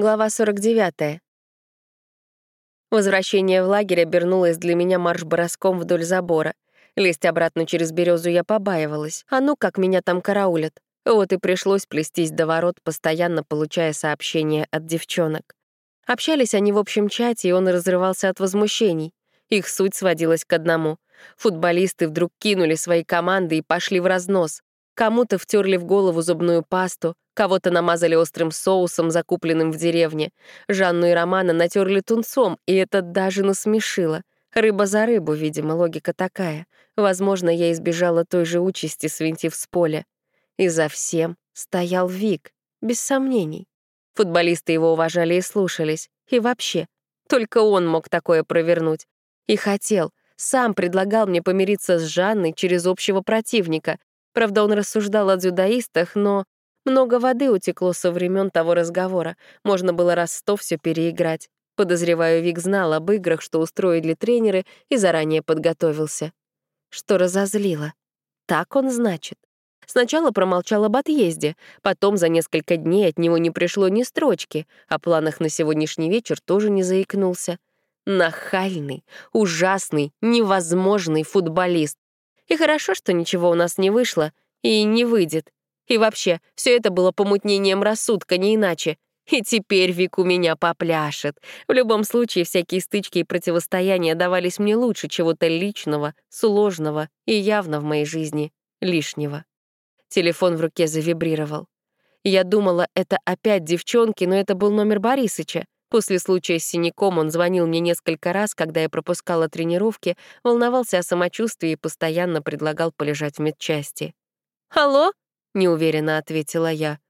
Глава 49. Возвращение в лагерь обернулось для меня марш-броском вдоль забора. Лезть обратно через березу я побаивалась. А ну, как меня там караулят. Вот и пришлось плестись до ворот, постоянно получая сообщения от девчонок. Общались они в общем чате, и он разрывался от возмущений. Их суть сводилась к одному. Футболисты вдруг кинули свои команды и пошли в разнос. Кому-то втерли в голову зубную пасту, кого-то намазали острым соусом, закупленным в деревне. Жанну и Романа натерли тунцом, и это даже насмешило. Рыба за рыбу, видимо, логика такая. Возможно, я избежала той же участи, свинтив с поля. И за всем стоял Вик, без сомнений. Футболисты его уважали и слушались. И вообще, только он мог такое провернуть. И хотел, сам предлагал мне помириться с Жанной через общего противника. Правда, он рассуждал о дзюдоистах, но много воды утекло со времен того разговора. Можно было раз сто все переиграть. Подозреваю, Вик знал об играх, что устроили тренеры, и заранее подготовился. Что разозлило. Так он значит. Сначала промолчал об отъезде, потом за несколько дней от него не пришло ни строчки, о планах на сегодняшний вечер тоже не заикнулся. Нахальный, ужасный, невозможный футболист. И хорошо, что ничего у нас не вышло и не выйдет. И вообще, все это было помутнением рассудка, не иначе. И теперь Вик у меня попляшет. В любом случае, всякие стычки и противостояния давались мне лучше чего-то личного, сложного и явно в моей жизни лишнего. Телефон в руке завибрировал. Я думала, это опять девчонки, но это был номер Борисыча. После случая с синяком он звонил мне несколько раз, когда я пропускала тренировки, волновался о самочувствии и постоянно предлагал полежать в медчасти. «Алло?» — неуверенно ответила я.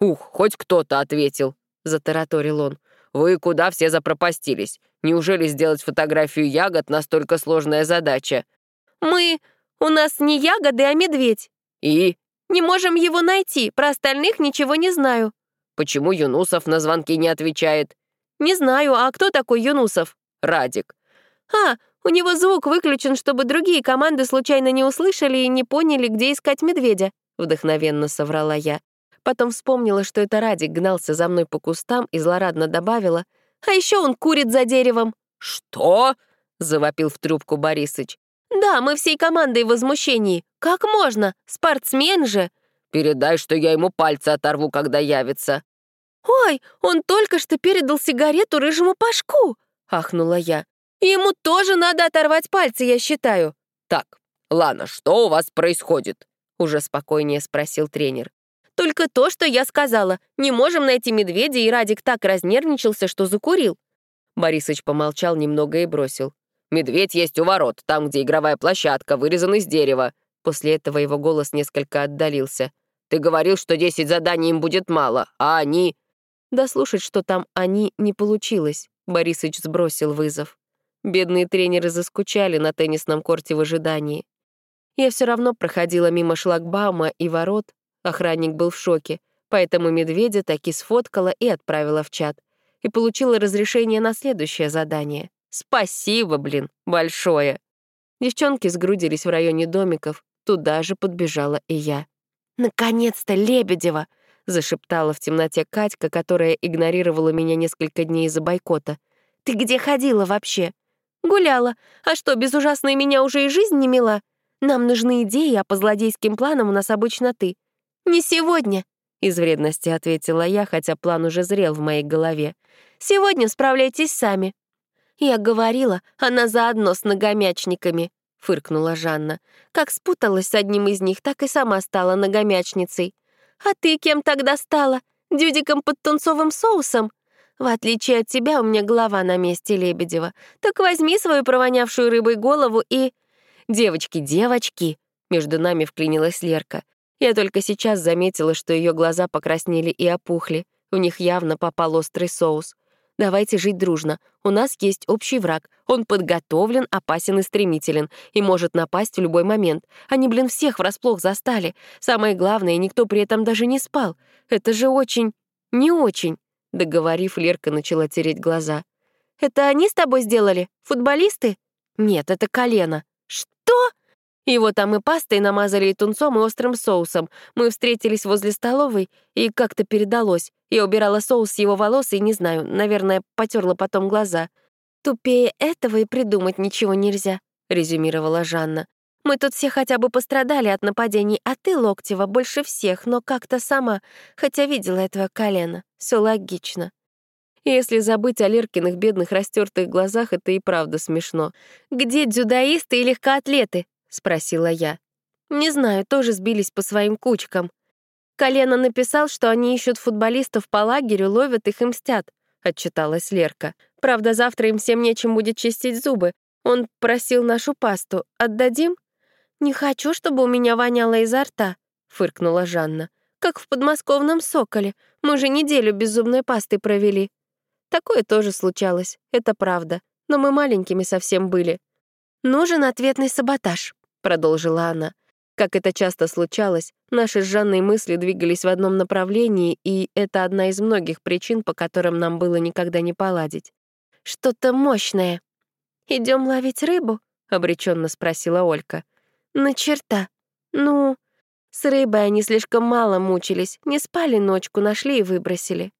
«Ух, хоть кто-то ответил», — затараторил он. «Вы куда все запропастились? Неужели сделать фотографию ягод настолько сложная задача?» «Мы... У нас не ягоды, а медведь». «И?» «Не можем его найти, про остальных ничего не знаю». «Почему Юнусов на звонки не отвечает?» «Не знаю, а кто такой Юнусов?» «Радик». «А, у него звук выключен, чтобы другие команды случайно не услышали и не поняли, где искать медведя», — вдохновенно соврала я. Потом вспомнила, что это Радик гнался за мной по кустам и злорадно добавила. «А еще он курит за деревом». «Что?» — завопил в трубку Борисыч. «Да, мы всей командой в возмущении. Как можно? Спортсмен же!» «Передай, что я ему пальцы оторву, когда явится». «Ой, он только что передал сигарету рыжему Пашку!» — ахнула я. «Ему тоже надо оторвать пальцы, я считаю». «Так, Лана, что у вас происходит?» — уже спокойнее спросил тренер. Только то, что я сказала. Не можем найти медведя, и Радик так разнервничался, что закурил». Борисыч помолчал немного и бросил. «Медведь есть у ворот, там, где игровая площадка, вырезан из дерева». После этого его голос несколько отдалился. «Ты говорил, что 10 заданий им будет мало, а они...» Дослушать, что там «они» не получилось. Борисыч сбросил вызов. Бедные тренеры заскучали на теннисном корте в ожидании. Я все равно проходила мимо шлагбаума и ворот, Охранник был в шоке, поэтому медведя таки сфоткала и отправила в чат. И получила разрешение на следующее задание. Спасибо, блин, большое. Девчонки сгрудились в районе домиков, туда же подбежала и я. «Наконец-то, Лебедева!» — зашептала в темноте Катька, которая игнорировала меня несколько дней из-за бойкота. «Ты где ходила вообще?» «Гуляла. А что, без ужасной меня уже и жизнь не мила? Нам нужны идеи, а по злодейским планам у нас обычно ты. «Не сегодня», — из вредности ответила я, хотя план уже зрел в моей голове. «Сегодня справляйтесь сами». «Я говорила, она заодно с ногомячниками», — фыркнула Жанна. «Как спуталась с одним из них, так и сама стала ногомячницей». «А ты кем тогда стала? Дюдиком под тунцовым соусом?» «В отличие от тебя, у меня голова на месте Лебедева. Так возьми свою провонявшую рыбой голову и...» «Девочки, девочки!» — между нами вклинилась Лерка. Я только сейчас заметила, что ее глаза покраснели и опухли. В них явно попал острый соус. Давайте жить дружно. У нас есть общий враг. Он подготовлен, опасен и стремителен. И может напасть в любой момент. Они, блин, всех врасплох застали. Самое главное, никто при этом даже не спал. Это же очень... не очень. Договорив, Лерка начала тереть глаза. «Это они с тобой сделали? Футболисты?» «Нет, это колено». Его там и пастой намазали, и тунцом, и острым соусом. Мы встретились возле столовой, и как-то передалось. Я убирала соус с его волос и, не знаю, наверное, потерла потом глаза. «Тупее этого и придумать ничего нельзя», — резюмировала Жанна. «Мы тут все хотя бы пострадали от нападений, а ты, Локтева, больше всех, но как-то сама, хотя видела этого колена. Все логично». Если забыть о Леркиных бедных растертых глазах, это и правда смешно. «Где дзюдоисты и легкоатлеты?» — спросила я. «Не знаю, тоже сбились по своим кучкам. Колено написал, что они ищут футболистов по лагерю, ловят их и мстят», — отчиталась Лерка. «Правда, завтра им всем нечем будет чистить зубы. Он просил нашу пасту. Отдадим?» «Не хочу, чтобы у меня воняло изо рта», — фыркнула Жанна. «Как в подмосковном соколе. Мы же неделю без зубной пасты провели». Такое тоже случалось, это правда. Но мы маленькими совсем были. Нужен ответный саботаж. — продолжила она. Как это часто случалось, наши с Жанной мысли двигались в одном направлении, и это одна из многих причин, по которым нам было никогда не поладить. «Что-то мощное». Идем ловить рыбу?» — обреченно спросила Олька. «На черта. Ну, с рыбой они слишком мало мучились, не спали ночку, нашли и выбросили».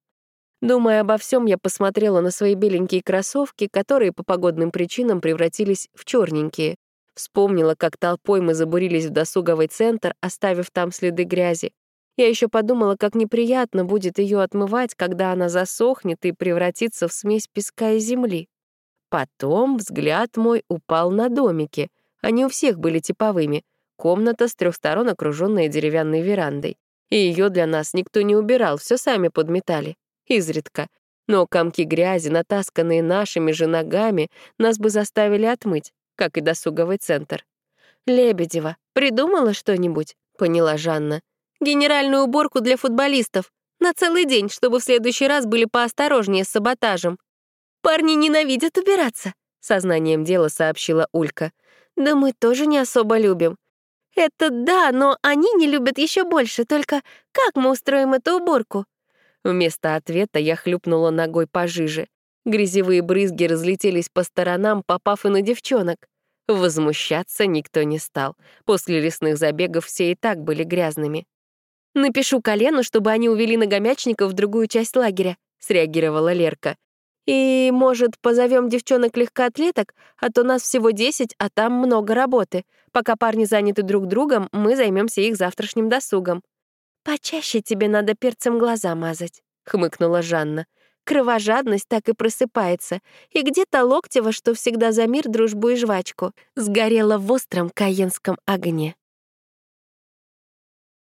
Думая обо всем, я посмотрела на свои беленькие кроссовки, которые по погодным причинам превратились в черненькие. Вспомнила, как толпой мы забурились в досуговый центр, оставив там следы грязи. Я еще подумала, как неприятно будет ее отмывать, когда она засохнет и превратится в смесь песка и земли. Потом взгляд мой упал на домики. Они у всех были типовыми. Комната с трех сторон, окруженная деревянной верандой. И ее для нас никто не убирал, все сами подметали. Изредка. Но комки грязи, натасканные нашими же ногами, нас бы заставили отмыть как и досуговый центр. «Лебедева, придумала что-нибудь?» — поняла Жанна. «Генеральную уборку для футболистов. На целый день, чтобы в следующий раз были поосторожнее с саботажем». «Парни ненавидят убираться», — сознанием дела сообщила Улька. «Да мы тоже не особо любим». «Это да, но они не любят еще больше, только как мы устроим эту уборку?» Вместо ответа я хлюпнула ногой пожиже. Грязевые брызги разлетелись по сторонам, попав и на девчонок. Возмущаться никто не стал. После лесных забегов все и так были грязными. «Напишу колену, чтобы они увели ногомячников в другую часть лагеря», — среагировала Лерка. «И, может, позовем девчонок-легкоатлеток, а то нас всего десять, а там много работы. Пока парни заняты друг другом, мы займемся их завтрашним досугом». «Почаще тебе надо перцем глаза мазать», — хмыкнула Жанна. Кровожадность так и просыпается. И где-то Локтева, что всегда за мир, дружбу и жвачку, сгорела в остром каенском огне.